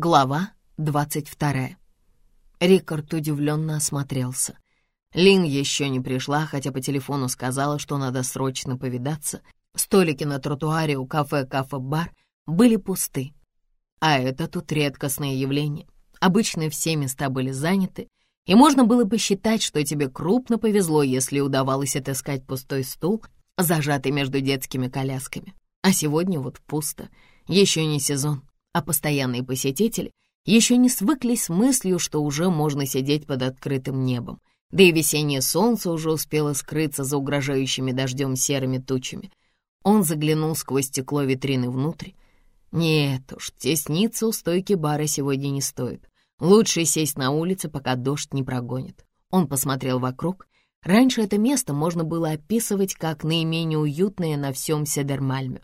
Глава двадцать вторая. Рикард удивленно осмотрелся. Лин еще не пришла, хотя по телефону сказала, что надо срочно повидаться. Столики на тротуаре у кафе «Кафе-бар» были пусты. А это тут редкостное явление. Обычно все места были заняты, и можно было бы считать, что тебе крупно повезло, если удавалось отыскать пустой стул, зажатый между детскими колясками. А сегодня вот пусто, еще не сезон а постоянные посетители еще не свыклись с мыслью, что уже можно сидеть под открытым небом, да и весеннее солнце уже успело скрыться за угрожающими дождем серыми тучами. Он заглянул сквозь стекло витрины внутрь. Нет уж, тесниться у стойки бара сегодня не стоит. Лучше сесть на улице, пока дождь не прогонит. Он посмотрел вокруг. Раньше это место можно было описывать как наименее уютное на всем Седермальме.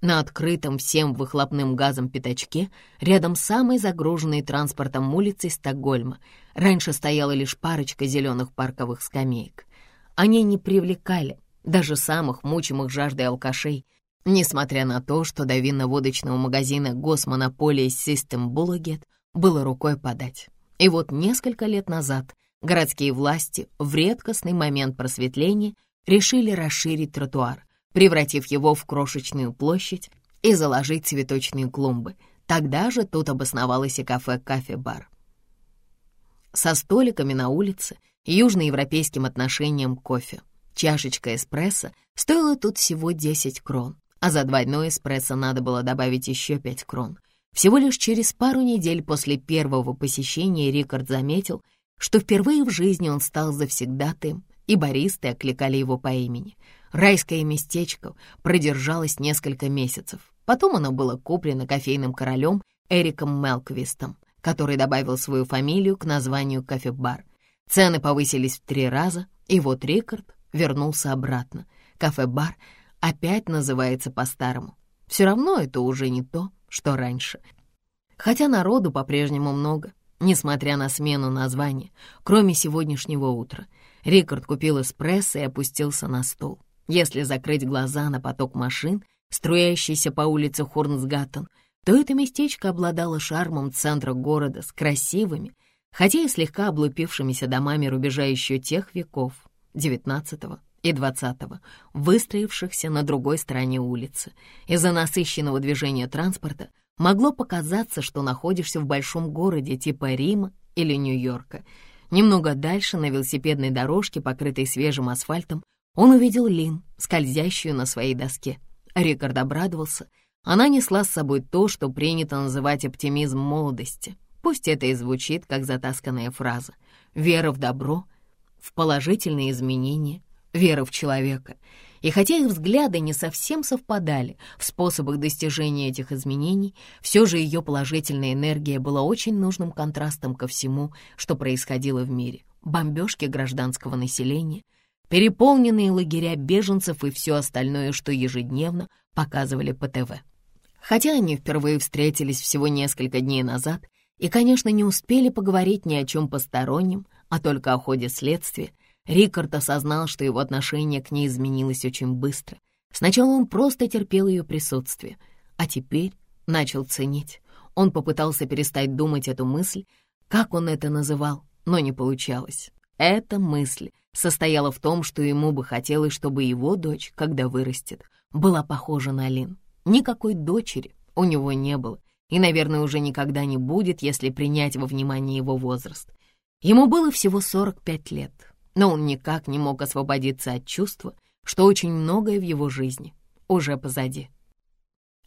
На открытом всем выхлопным газом пятачке, рядом с самой загруженной транспортом улицей Стокгольма, раньше стояла лишь парочка зеленых парковых скамеек. Они не привлекали даже самых мучимых жаждой алкашей, несмотря на то, что до винно-водочного магазина госмонополии System Bulleget было рукой подать. И вот несколько лет назад городские власти в редкостный момент просветления решили расширить тротуар, превратив его в крошечную площадь и заложить цветочные клумбы. Тогда же тут обосновалось и кафе-кафе-бар. Со столиками на улице южноевропейским отношением кофе. Чашечка эспрессо стоила тут всего 10 крон, а за двойной эспрессо надо было добавить еще 5 крон. Всего лишь через пару недель после первого посещения Рикард заметил, что впервые в жизни он стал завсегдатаем, и баристы окликали его по имени — Райское местечко продержалось несколько месяцев. Потом оно было куплено кофейным королем Эриком Мелквистом, который добавил свою фамилию к названию кофе-бар. Цены повысились в три раза, и вот Рикард вернулся обратно. Кафе-бар опять называется по-старому. Все равно это уже не то, что раньше. Хотя народу по-прежнему много, несмотря на смену названия, кроме сегодняшнего утра. Рикард купил эспрессо и опустился на стол. Если закрыть глаза на поток машин, струящийся по улице Хорнсгаттен, то это местечко обладало шармом центра города с красивыми, хотя и слегка облупившимися домами рубежа еще тех веков, XIX и XX, выстроившихся на другой стороне улицы. Из-за насыщенного движения транспорта могло показаться, что находишься в большом городе типа Рима или Нью-Йорка. Немного дальше, на велосипедной дорожке, покрытой свежим асфальтом, он увидел Лин, скользящую на своей доске. Рикард обрадовался. Она несла с собой то, что принято называть оптимизм молодости. Пусть это и звучит, как затасканная фраза. Вера в добро, в положительные изменения, вера в человека. И хотя их взгляды не совсем совпадали в способах достижения этих изменений, все же ее положительная энергия была очень нужным контрастом ко всему, что происходило в мире. Бомбежки гражданского населения — переполненные лагеря беженцев и все остальное, что ежедневно показывали по ТВ. Хотя они впервые встретились всего несколько дней назад и, конечно, не успели поговорить ни о чем постороннем, а только о ходе следствия, Рикард осознал, что его отношение к ней изменилось очень быстро. Сначала он просто терпел ее присутствие, а теперь начал ценить. Он попытался перестать думать эту мысль, как он это называл, но не получалось. Эта мысль состояла в том, что ему бы хотелось, чтобы его дочь, когда вырастет, была похожа на Лин. Никакой дочери у него не было, и, наверное, уже никогда не будет, если принять во внимание его возраст. Ему было всего 45 лет, но он никак не мог освободиться от чувства, что очень многое в его жизни уже позади.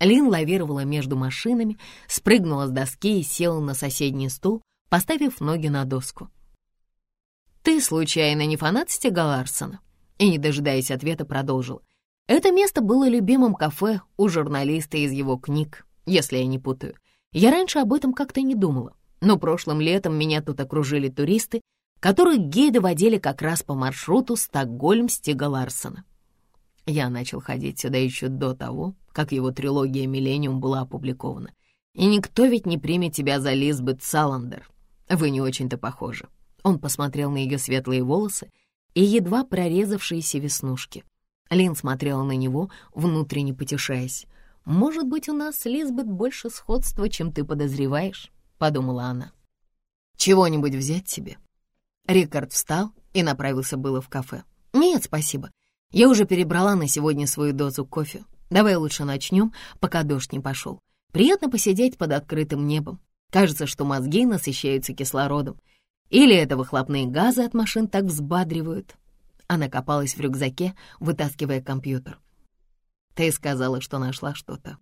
Лин лавировала между машинами, спрыгнула с доски и села на соседний стул, поставив ноги на доску. «Ты, случайно, не фанат Стига Ларсона?» И, не дожидаясь ответа, продолжил. «Это место было любимым кафе у журналиста из его книг, если я не путаю. Я раньше об этом как-то не думала, но прошлым летом меня тут окружили туристы, которых гиды водили как раз по маршруту Стокгольм-Стига Ларсона. Я начал ходить сюда еще до того, как его трилогия «Миллениум» была опубликована. И никто ведь не примет тебя за Лизбет Саландер. Вы не очень-то похожи. Он посмотрел на ее светлые волосы и едва прорезавшиеся веснушки. Лин смотрела на него, внутренне потешаясь. «Может быть, у нас с Лизбет больше сходства, чем ты подозреваешь», — подумала она. «Чего-нибудь взять себе?» Рикард встал и направился было в кафе. «Нет, спасибо. Я уже перебрала на сегодня свою дозу кофе. Давай лучше начнем, пока дождь не пошел. Приятно посидеть под открытым небом. Кажется, что мозги насыщаются кислородом. Или это выхлопные газы от машин так взбадривают. Она копалась в рюкзаке, вытаскивая компьютер. «Ты сказала, что нашла что-то».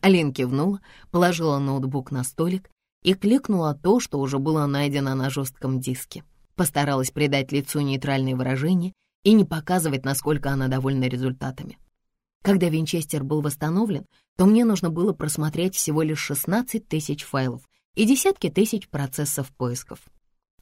Алин кивнула, положила ноутбук на столик и кликнула то, что уже было найдено на жестком диске. Постаралась придать лицу нейтральное выражение и не показывать, насколько она довольна результатами. Когда Винчестер был восстановлен, то мне нужно было просмотреть всего лишь 16 тысяч файлов и десятки тысяч процессов поисков.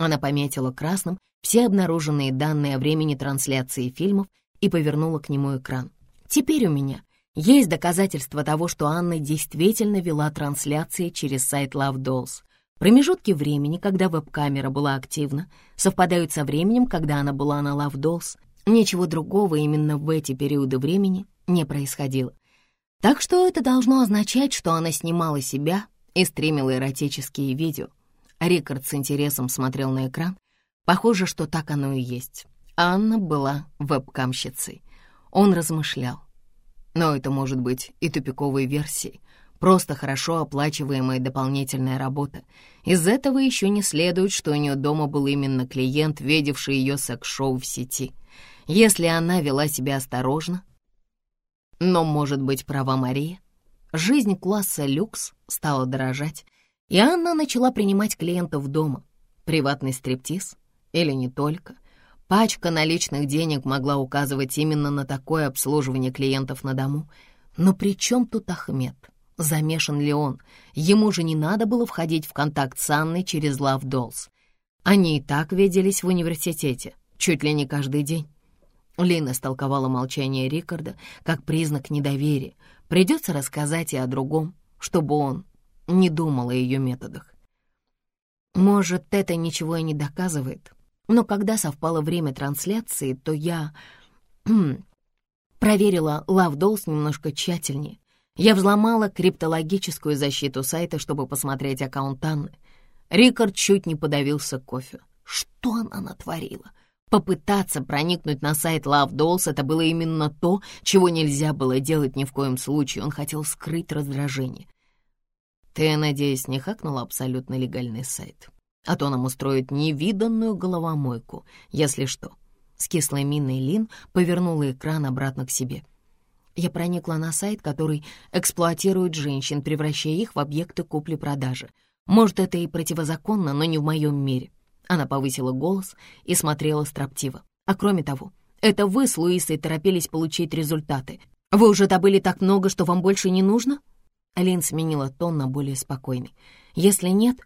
Она пометила красным все обнаруженные данные о времени трансляции фильмов и повернула к нему экран. Теперь у меня есть доказательства того, что Анна действительно вела трансляции через сайт Love Dolls. Промежутки времени, когда веб-камера была активна, совпадают со временем, когда она была на Love Dolls. Ничего другого именно в эти периоды времени не происходило. Так что это должно означать, что она снимала себя и стримила эротические видео. Рикард с интересом смотрел на экран. Похоже, что так оно и есть. Анна была вебкамщицей. Он размышлял. Но это может быть и тупиковой версией. Просто хорошо оплачиваемая дополнительная работа. Из этого еще не следует, что у нее дома был именно клиент, видевший ее секс-шоу в сети. Если она вела себя осторожно... Но, может быть, права Мария? Жизнь класса люкс стала дорожать, и Анна начала принимать клиентов дома. Приватный стриптиз? Или не только? Пачка наличных денег могла указывать именно на такое обслуживание клиентов на дому. Но при чем тут Ахмед? Замешан ли он? Ему же не надо было входить в контакт с Анной через Love Dolls. Они и так виделись в университете, чуть ли не каждый день. Лина истолковала молчание Рикарда как признак недоверия. Придется рассказать и о другом, чтобы он не думал о ее методах. Может, это ничего и не доказывает, но когда совпало время трансляции, то я проверила Love Dolls немножко тщательнее. Я взломала криптологическую защиту сайта, чтобы посмотреть аккаунт Анны. Рикард чуть не подавился кофе. Что она натворила? Попытаться проникнуть на сайт Love Dolls — это было именно то, чего нельзя было делать ни в коем случае. Он хотел скрыть раздражение. Ты, надеюсь, не хакнула абсолютно легальный сайт? А то нам устроит невиданную головомойку, если что. С кислой миной Лин повернула экран обратно к себе. Я проникла на сайт, который эксплуатирует женщин, превращая их в объекты купли-продажи. Может, это и противозаконно, но не в моем мире. Она повысила голос и смотрела строптиво. А кроме того, это вы с Луисой торопились получить результаты. Вы уже добыли так много, что вам больше не нужно? Лин сменила тон на более спокойный. «Если нет,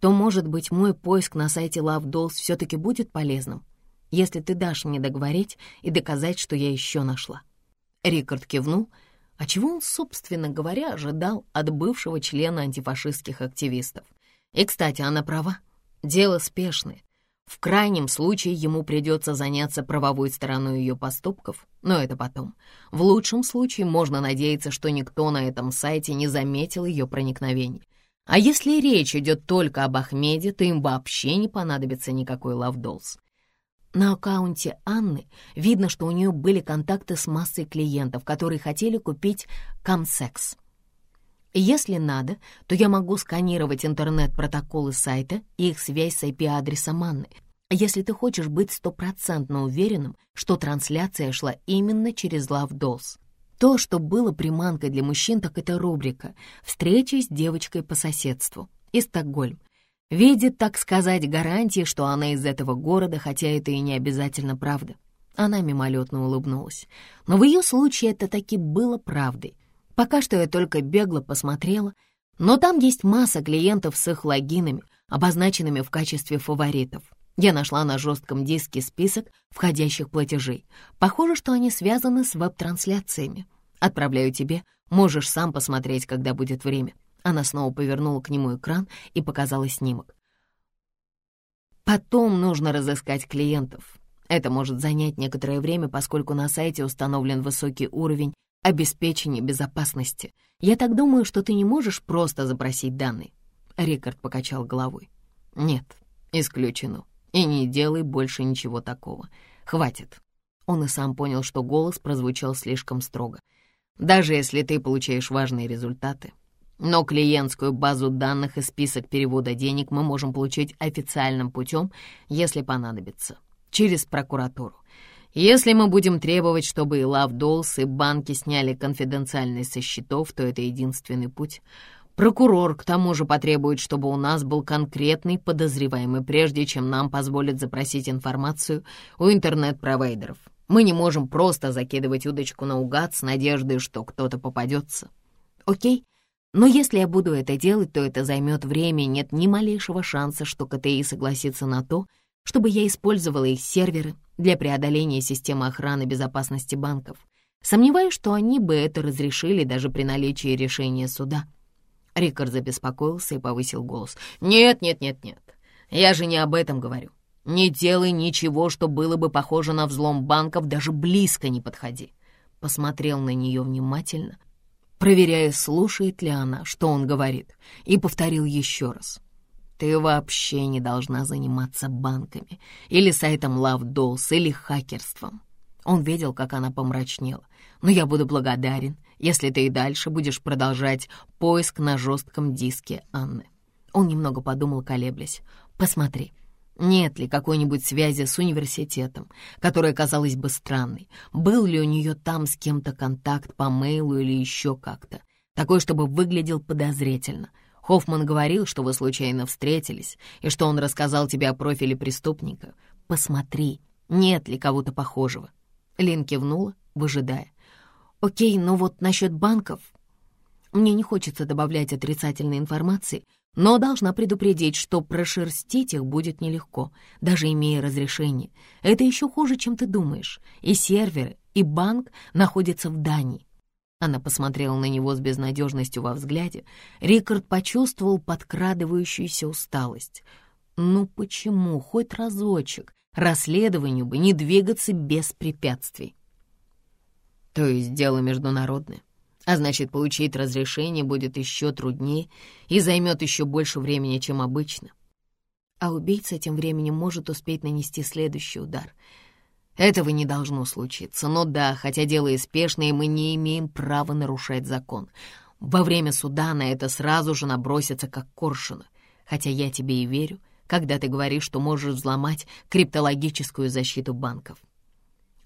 то, может быть, мой поиск на сайте Love Dolls все-таки будет полезным, если ты дашь мне договорить и доказать, что я еще нашла». Рикард кивнул. А чего он, собственно говоря, ожидал от бывшего члена антифашистских активистов? И, кстати, она права. Дело спешное. В крайнем случае ему придется заняться правовой стороной ее поступков, но это потом. В лучшем случае можно надеяться, что никто на этом сайте не заметил ее проникновения. А если речь идет только об Ахмеде, то им вообще не понадобится никакой лавдолс. На аккаунте Анны видно, что у нее были контакты с массой клиентов, которые хотели купить камсекс. Если надо, то я могу сканировать интернет-протоколы сайта и их связь с IP-адресом Анны, если ты хочешь быть стопроцентно уверенным, что трансляция шла именно через Love. То, что было приманкой для мужчин, так это рубрика «Встреча с девочкой по соседству» из Стокгольм. Видит, так сказать, гарантии, что она из этого города, хотя это и не обязательно правда. Она мимолетно улыбнулась. Но в ее случае это таки было правдой. Пока что я только бегло посмотрела, но там есть масса клиентов с их логинами, обозначенными в качестве фаворитов. Я нашла на жестком диске список входящих платежей. Похоже, что они связаны с веб-трансляциями. Отправляю тебе, можешь сам посмотреть, когда будет время. Она снова повернула к нему экран и показала снимок. Потом нужно разыскать клиентов. Это может занять некоторое время, поскольку на сайте установлен высокий уровень обеспечение безопасности. Я так думаю, что ты не можешь просто запросить данные». Рикард покачал головой. «Нет, исключено. И не делай больше ничего такого. Хватит». Он и сам понял, что голос прозвучал слишком строго. «Даже если ты получаешь важные результаты, но клиентскую базу данных и список перевода денег мы можем получить официальным путем, если понадобится, через прокуратуру. Если мы будем требовать, чтобы и Лавдолс, и банки сняли конфиденциальность со счетов, то это единственный путь. Прокурор к тому же потребует, чтобы у нас был конкретный подозреваемый, прежде чем нам позволят запросить информацию у интернет-провайдеров. Мы не можем просто закидывать удочку наугад с надеждой, что кто-то попадется. Окей? Но если я буду это делать, то это займет время, нет ни малейшего шанса, что КТИ согласится на то, чтобы я использовала их серверы для преодоления системы охраны безопасности банков. Сомневаюсь, что они бы это разрешили даже при наличии решения суда. Рикард забеспокоился и повысил голос. «Нет, нет, нет, нет. Я же не об этом говорю. Не делай ничего, что было бы похоже на взлом банков, даже близко не подходи». Посмотрел на нее внимательно, проверяя, слушает ли она, что он говорит, и повторил еще раз. Ты вообще не должна заниматься банками или сайтом Love Dolls или хакерством. Он видел, как она помрачнела. Но я буду благодарен, если ты и дальше будешь продолжать поиск на жестком диске Анны. Он немного подумал, колеблясь. Посмотри, нет ли какой-нибудь связи с университетом, которая казалась бы странной? Был ли у нее там с кем-то контакт по мейлу или еще как-то? Такой, чтобы выглядел подозрительно — Хоффман говорил, что вы случайно встретились, и что он рассказал тебе о профиле преступника. Посмотри, нет ли кого-то похожего». Лин кивнула, выжидая. «Окей, но вот насчет банков...» Мне не хочется добавлять отрицательной информации, но должна предупредить, что прошерстить их будет нелегко, даже имея разрешение. Это еще хуже, чем ты думаешь. И серверы, и банк находятся в Дании. Она посмотрела на него с безнадежностью во взгляде. Рикард почувствовал подкрадывающуюся усталость. Ну почему хоть разочек расследованию бы не двигаться без препятствий? То есть дело международное, а значит, получить разрешение будет еще труднее и займет еще больше времени, чем обычно. А убийца тем временем может успеть нанести следующий удар — этого не должно случиться. Но да, хотя дело и спешное, мы не имеем права нарушать закон. Во время суда на это сразу же набросится, как коршуна. Хотя я тебе и верю, когда ты говоришь, что можешь взломать криптологическую защиту банков.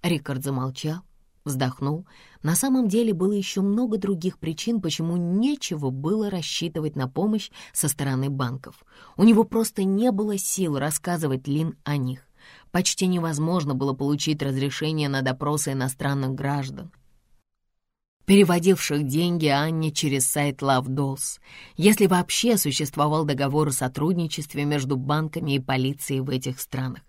Рикард замолчал, вздохнул. На самом деле было еще много других причин, почему нечего было рассчитывать на помощь со стороны банков. У него просто не было сил рассказывать Лин о них почти невозможно было получить разрешение на допросы иностранных граждан, переводивших деньги Анне через сайт Love Dolls, если вообще существовал договор о сотрудничестве между банками и полицией в этих странах.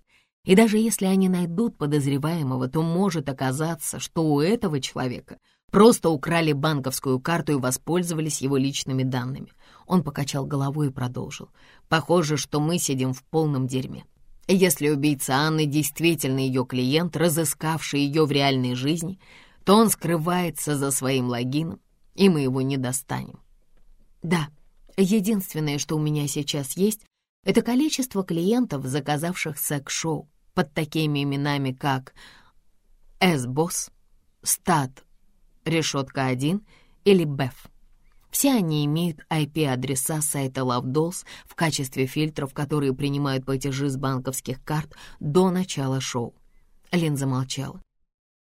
И даже если они найдут подозреваемого, то может оказаться, что у этого человека просто украли банковскую карту и воспользовались его личными данными. Он покачал головой и продолжил. «Похоже, что мы сидим в полном дерьме. Если убийца Анны действительно ее клиент, разыскавший ее в реальной жизни, то он скрывается за своим логином, и мы его не достанем. Да, единственное, что у меня сейчас есть, это количество клиентов, заказавших секс-шоу под такими именами, как «С-босс», «Стат», «Решетка 1» или «Беф». Все они имеют IP-адреса сайта LoveDolls в качестве фильтров, которые принимают платежи с банковских карт до начала шоу. Лин замолчала.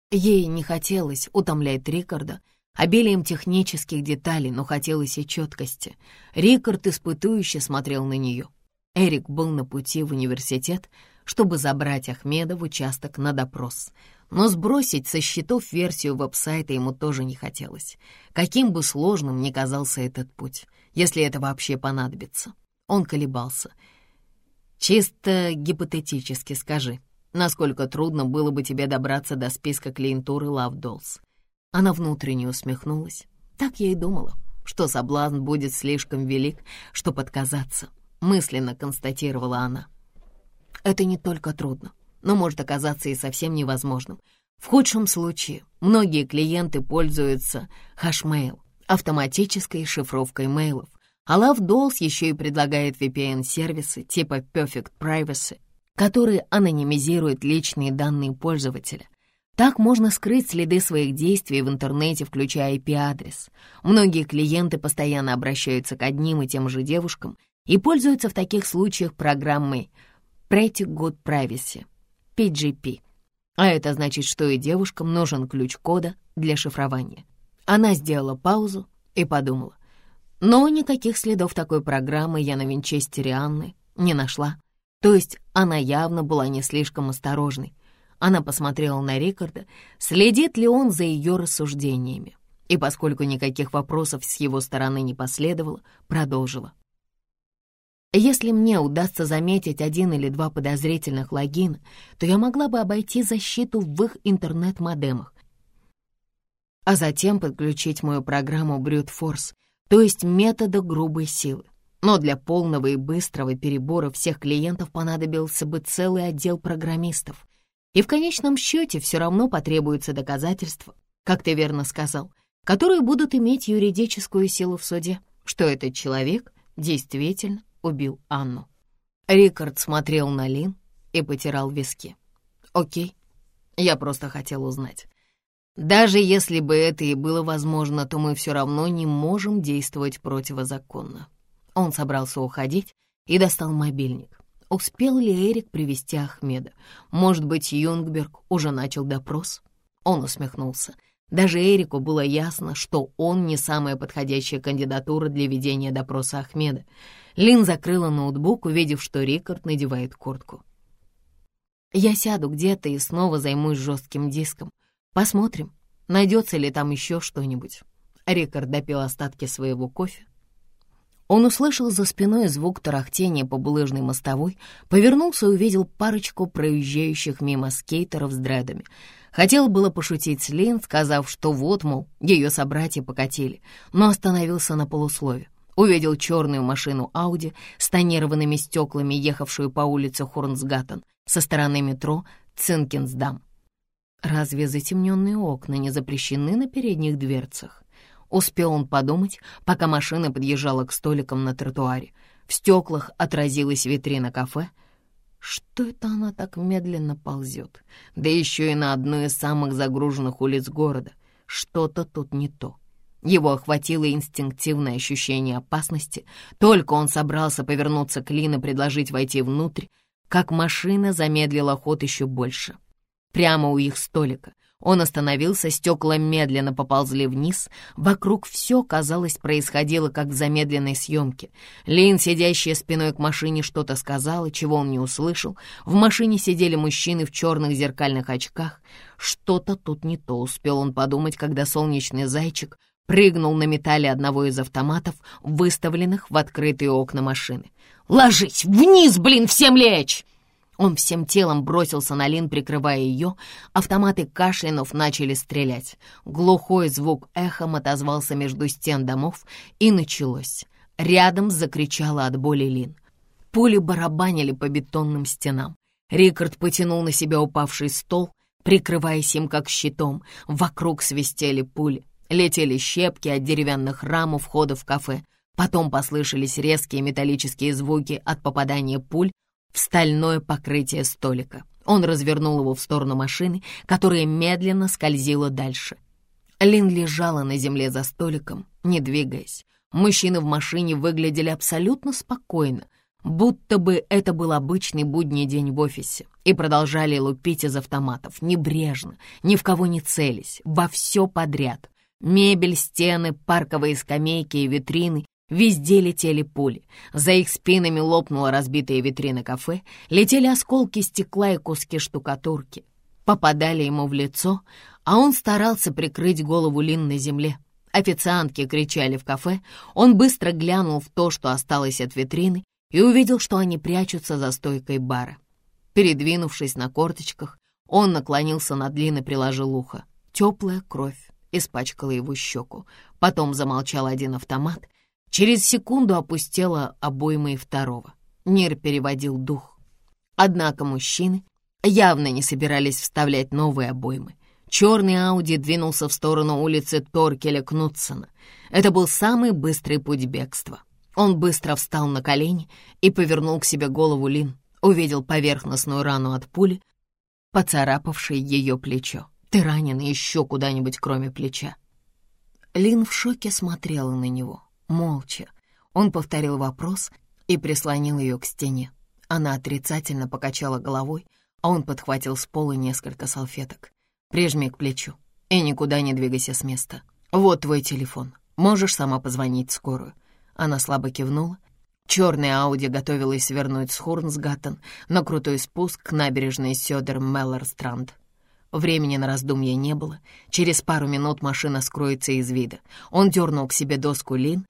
Ей не хотелось утомлять Рикарда обилием технических деталей, но хотелось и четкости. Рикард испытующе смотрел на нее. Эрик был на пути в университет, чтобы забрать Ахмеда в участок на допрос — но сбросить со счетов версию веб-сайта ему тоже не хотелось. Каким бы сложным ни казался этот путь, если это вообще понадобится. Он колебался. «Чисто гипотетически скажи, насколько трудно было бы тебе добраться до списка клиентуры Love Dolls?» Она внутренне усмехнулась. Так я и думала, что соблазн будет слишком велик, чтобы отказаться. Мысленно констатировала она. «Это не только трудно но может оказаться и совсем невозможным. В худшем случае многие клиенты пользуются Hashmail, автоматической шифровкой мейлов, а LoveDolls еще и предлагает VPN-сервисы типа Perfect Privacy, которые анонимизируют личные данные пользователя. Так можно скрыть следы своих действий в интернете, включая IP-адрес. Многие клиенты постоянно обращаются к одним и тем же девушкам и пользуются в таких случаях программой Pretty Good Privacy, PGP. А это значит, что и девушкам нужен ключ кода для шифрования. Она сделала паузу и подумала. Но никаких следов такой программы я на винчестере Анны не нашла. То есть она явно была не слишком осторожной. Она посмотрела на Рикарда, следит ли он за ее рассуждениями. И поскольку никаких вопросов с его стороны не последовало, продолжила. Если мне удастся заметить один или два подозрительных логина, то я могла бы обойти защиту в их интернет-модемах, а затем подключить мою программу Brute Force, то есть метода грубой силы. Но для полного и быстрого перебора всех клиентов понадобился бы целый отдел программистов. И в конечном счете все равно потребуются доказательства, как ты верно сказал, которые будут иметь юридическую силу в суде, что этот человек действительно убил Анну. Рикард смотрел на Лин и потирал виски. «Окей, я просто хотел узнать. Даже если бы это и было возможно, то мы все равно не можем действовать противозаконно. Он собрался уходить и достал мобильник. Успел ли Эрик привести Ахмеда? Может быть, Юнгберг уже начал допрос? Он усмехнулся. Даже Эрику было ясно, что он не самая подходящая кандидатура для ведения допроса Ахмеда. Лин закрыла ноутбук, увидев, что Рикард надевает куртку. «Я сяду где-то и снова займусь жестким диском. Посмотрим, найдется ли там еще что-нибудь». Рикард допил остатки своего кофе, он услышал за спиной звук тарахтения по булыжной мостовой, повернулся и увидел парочку проезжающих мимо скейтеров с дредами. Хотел было пошутить Лин, сказав, что вот, мол, ее собратья покатили, но остановился на полуслове. Увидел черную машину Ауди с тонированными стеклами, ехавшую по улице Хорнсгаттен со стороны метро Цинкинсдам. Разве затемненные окна не запрещены на передних дверцах? Успел он подумать, пока машина подъезжала к столикам на тротуаре. В стеклах отразилась витрина кафе. Что это она так медленно ползет? Да еще и на одной из самых загруженных улиц города. Что-то тут не то. Его охватило инстинктивное ощущение опасности. Только он собрался повернуться к Лин и предложить войти внутрь, как машина замедлила ход еще больше. Прямо у их столика он остановился, стекла медленно поползли вниз. Вокруг все, казалось, происходило, как в замедленной съемке. Лин, сидящая спиной к машине, что-то сказала, чего он не услышал. В машине сидели мужчины в черных зеркальных очках. Что-то тут не то, успел он подумать, когда солнечный зайчик прыгнул на металле одного из автоматов, выставленных в открытые окна машины. «Ложись! Вниз, блин, всем лечь!» Он всем телом бросился на Лин, прикрывая ее. Автоматы кашлянув начали стрелять. Глухой звук эхом отозвался между стен домов, и началось. Рядом закричала от боли Лин. Пули барабанили по бетонным стенам. Рикард потянул на себя упавший стол, прикрываясь им как щитом. Вокруг свистели пули. Летели щепки от деревянных рам у входа в кафе. Потом послышались резкие металлические звуки от попадания пуль в стальное покрытие столика. Он развернул его в сторону машины, которая медленно скользила дальше. Лин лежала на земле за столиком, не двигаясь. Мужчины в машине выглядели абсолютно спокойно, будто бы это был обычный будний день в офисе, и продолжали лупить из автоматов, небрежно, ни в кого не целясь, во все подряд. Мебель, стены, парковые скамейки и витрины Везде летели пули. За их спинами лопнула разбитая витрина кафе, летели осколки стекла и куски штукатурки. Попадали ему в лицо, а он старался прикрыть голову Лин на земле. Официантки кричали в кафе, он быстро глянул в то, что осталось от витрины, и увидел, что они прячутся за стойкой бара. Передвинувшись на корточках, он наклонился над Лин и приложил ухо. Теплая кровь испачкала его щеку. Потом замолчал один автомат, Через секунду опустела обойма и второго. Нир переводил дух. Однако мужчины явно не собирались вставлять новые обоймы. Черный Ауди двинулся в сторону улицы Торкеля Кнутсона. Это был самый быстрый путь бегства. Он быстро встал на колени и повернул к себе голову Лин, увидел поверхностную рану от пули, поцарапавшей ее плечо. «Ты ранен еще куда-нибудь, кроме плеча?» Лин в шоке смотрела на него, молча. Он повторил вопрос и прислонил ее к стене. Она отрицательно покачала головой, а он подхватил с пола несколько салфеток. «Прижми к плечу и никуда не двигайся с места. Вот твой телефон. Можешь сама позвонить скорую». Она слабо кивнула. Черная Ауди готовилась свернуть с Хорнсгатан на крутой спуск к набережной Сёдер Мелларстранд. Времени на раздумья не было. Через пару минут машина скроется из вида. Он дернул к себе доску Лин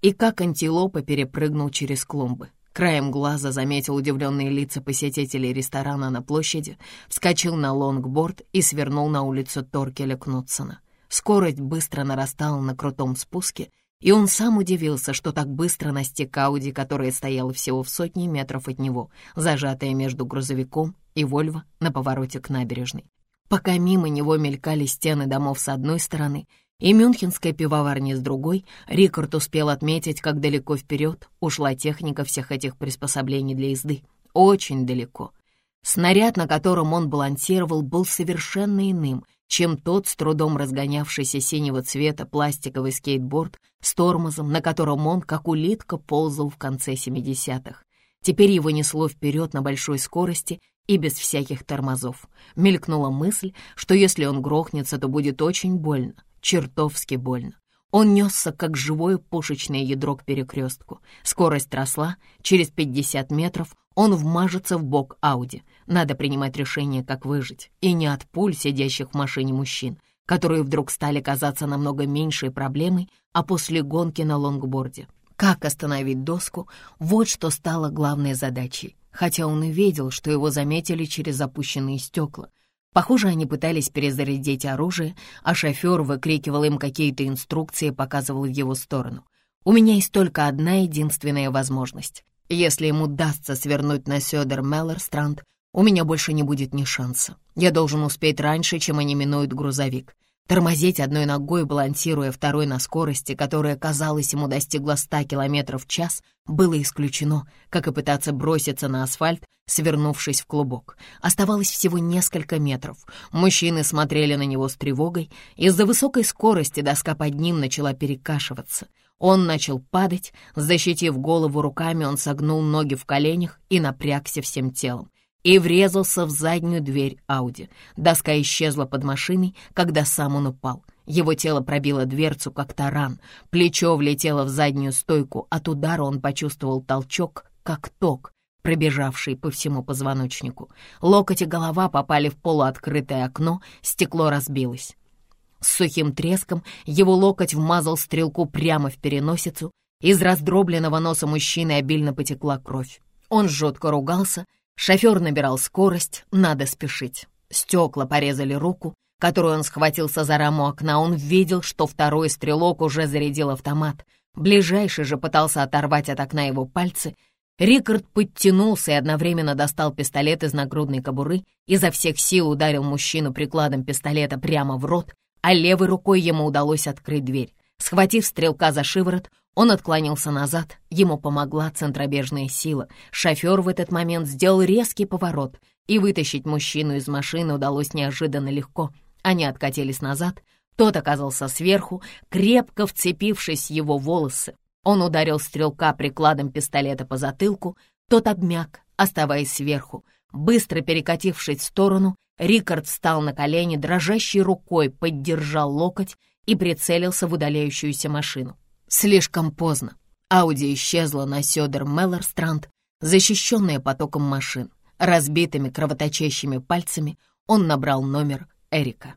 и как антилопа перепрыгнул через клумбы. Краем глаза заметил удивленные лица посетителей ресторана на площади, вскочил на лонгборд и свернул на улицу Торкеля Кнутсона. Скорость быстро нарастала на крутом спуске, и он сам удивился, что так быстро настиг Ауди, которая стояла всего в сотни метров от него, зажатая между грузовиком и Вольво на повороте к набережной. Пока мимо него мелькали стены домов с одной стороны и мюнхенская пивоварня с другой, Рикард успел отметить, как далеко вперед ушла техника всех этих приспособлений для езды. Очень далеко. Снаряд, на котором он балансировал, был совершенно иным, чем тот с трудом разгонявшийся синего цвета пластиковый скейтборд с тормозом, на котором он, как улитка, ползал в конце 70-х. Теперь его несло вперед на большой скорости и без всяких тормозов. Мелькнула мысль, что если он грохнется, то будет очень больно, чертовски больно. Он несся, как живое пушечное ядро к перекрестку. Скорость росла, через 50 метров он вмажется в бок Ауди. Надо принимать решение, как выжить. И не от пуль сидящих в машине мужчин, которые вдруг стали казаться намного меньшей проблемой, а после гонки на лонгборде. Как остановить доску — вот что стало главной задачей хотя он и видел, что его заметили через запущенные стекла. Похоже, они пытались перезарядить оружие, а шофер выкрикивал им какие-то инструкции и показывал в его сторону. «У меня есть только одна единственная возможность. Если ему удастся свернуть на Сёдер Меллерстранд, у меня больше не будет ни шанса. Я должен успеть раньше, чем они минуют грузовик. Тормозить одной ногой, балансируя второй на скорости, которая, казалось, ему достигла 100 км в час, было исключено, как и пытаться броситься на асфальт, свернувшись в клубок. Оставалось всего несколько метров. Мужчины смотрели на него с тревогой. Из-за высокой скорости доска под ним начала перекашиваться. Он начал падать, защитив голову руками, он согнул ноги в коленях и напрягся всем телом и врезался в заднюю дверь Ауди. Доска исчезла под машиной, когда сам он упал. Его тело пробило дверцу, как таран. Плечо влетело в заднюю стойку. От удара он почувствовал толчок, как ток, пробежавший по всему позвоночнику. Локоть и голова попали в полуоткрытое окно, стекло разбилось. С сухим треском его локоть вмазал стрелку прямо в переносицу. Из раздробленного носа мужчины обильно потекла кровь. Он жутко ругался, Шофер набирал скорость, надо спешить. Стекла порезали руку, которую он схватился за раму окна. Он видел, что второй стрелок уже зарядил автомат. Ближайший же пытался оторвать от окна его пальцы. Рикард подтянулся и одновременно достал пистолет из нагрудной кобуры, изо всех сил ударил мужчину прикладом пистолета прямо в рот, а левой рукой ему удалось открыть дверь. Схватив стрелка за шиворот, он отклонился назад, ему помогла центробежная сила. Шофер в этот момент сделал резкий поворот, и вытащить мужчину из машины удалось неожиданно легко. Они откатились назад, тот оказался сверху, крепко вцепившись в его волосы. Он ударил стрелка прикладом пистолета по затылку, тот обмяк, оставаясь сверху. Быстро перекатившись в сторону, Рикард встал на колени, дрожащей рукой поддержал локоть и прицелился в удаляющуюся машину. Слишком поздно. Ауди исчезла на Сёдер Меллерстранд, защищенная потоком машин. Разбитыми кровоточащими пальцами он набрал номер Эрика.